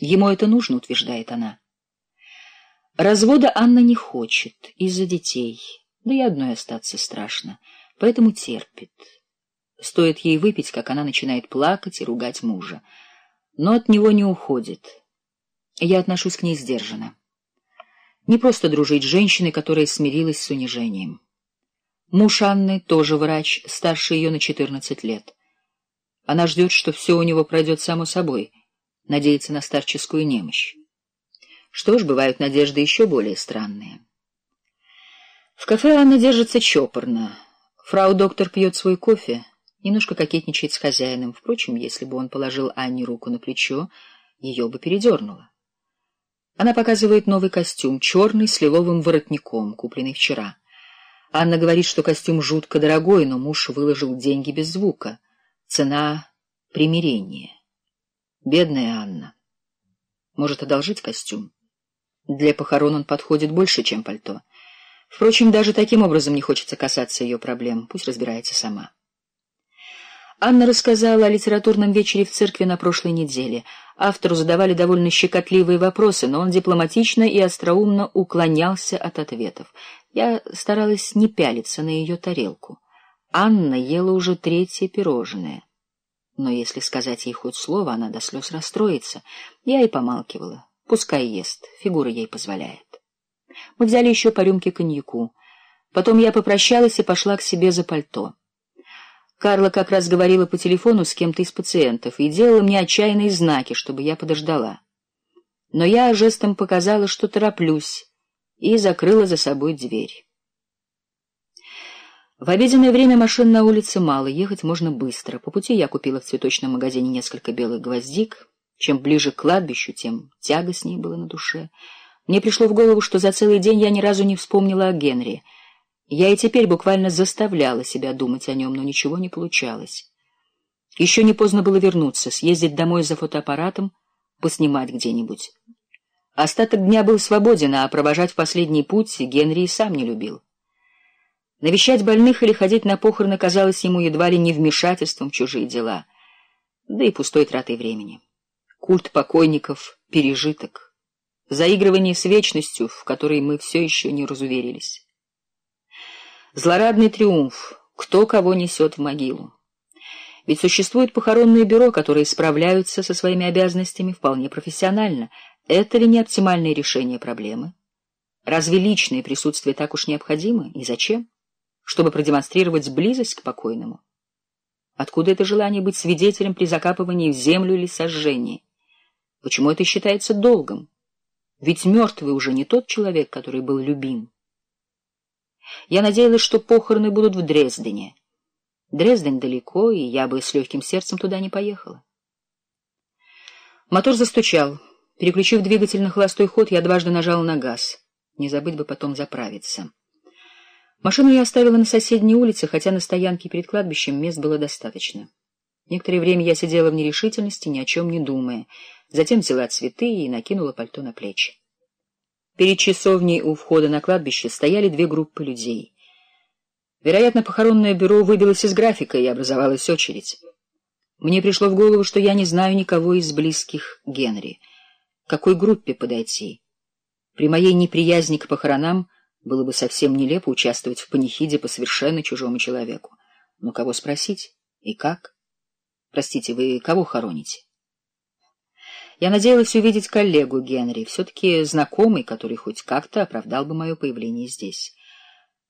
Ему это нужно, утверждает она. Развода Анна не хочет из-за детей, да и одной остаться страшно, поэтому терпит. Стоит ей выпить, как она начинает плакать и ругать мужа. Но от него не уходит. Я отношусь к ней сдержанно. Не просто дружить с женщиной, которая смирилась с унижением. Муж Анны тоже врач, старше ее на 14 лет. Она ждет, что все у него пройдет само собой, надеется на старческую немощь. Что ж, бывают надежды еще более странные. В кафе Анна держится чопорно. Фрау доктор пьет свой кофе, немножко кокетничает с хозяином. Впрочем, если бы он положил Анне руку на плечо, ее бы передернуло. Она показывает новый костюм, черный с лиловым воротником, купленный вчера. Анна говорит, что костюм жутко дорогой, но муж выложил деньги без звука. Цена — примирение. Бедная Анна. Может одолжить костюм? Для похорон он подходит больше, чем пальто. Впрочем, даже таким образом не хочется касаться ее проблем. Пусть разбирается сама. Анна рассказала о литературном вечере в церкви на прошлой неделе. Автору задавали довольно щекотливые вопросы, но он дипломатично и остроумно уклонялся от ответов. Я старалась не пялиться на ее тарелку. Анна ела уже третье пирожное. Но если сказать ей хоть слово, она до слез расстроится. Я и помалкивала. Пускай ест, фигура ей позволяет. Мы взяли еще по рюмке коньяку. Потом я попрощалась и пошла к себе за пальто. Карла как раз говорила по телефону с кем-то из пациентов и делала мне отчаянные знаки, чтобы я подождала. Но я жестом показала, что тороплюсь, и закрыла за собой дверь. В обеденное время машин на улице мало, ехать можно быстро. По пути я купила в цветочном магазине несколько белых гвоздик. Чем ближе к кладбищу, тем тягостнее было на душе. Мне пришло в голову, что за целый день я ни разу не вспомнила о Генри — я и теперь буквально заставляла себя думать о нем, но ничего не получалось. Еще не поздно было вернуться, съездить домой за фотоаппаратом, поснимать где-нибудь. Остаток дня был свободен, а провожать в последний путь Генри и сам не любил. Навещать больных или ходить на похороны казалось ему едва ли не вмешательством в чужие дела, да и пустой тратой времени. Культ покойников — пережиток, заигрывание с вечностью, в которой мы все еще не разуверились. Злорадный триумф. Кто кого несет в могилу. Ведь существует похоронное бюро, которые справляются со своими обязанностями вполне профессионально. Это ли не оптимальное решение проблемы? Разве личное присутствие так уж необходимо? И зачем? Чтобы продемонстрировать близость к покойному. Откуда это желание быть свидетелем при закапывании в землю или сожжении? Почему это считается долгом? Ведь мертвый уже не тот человек, который был любим. Я надеялась, что похороны будут в Дрездене. Дрезден далеко, и я бы с легким сердцем туда не поехала. Мотор застучал. Переключив двигатель на холостой ход, я дважды нажала на газ. Не забыть бы потом заправиться. Машину я оставила на соседней улице, хотя на стоянке перед кладбищем мест было достаточно. Некоторое время я сидела в нерешительности, ни о чем не думая. Затем взяла цветы и накинула пальто на плечи. Перед часовней у входа на кладбище стояли две группы людей. Вероятно, похоронное бюро выбилось из графика, и образовалась очередь. Мне пришло в голову, что я не знаю никого из близких Генри. К какой группе подойти? При моей неприязни к похоронам было бы совсем нелепо участвовать в панихиде по совершенно чужому человеку. Но кого спросить? И как? Простите, вы кого хороните? Я надеялась увидеть коллегу Генри, все-таки знакомый, который хоть как-то оправдал бы мое появление здесь.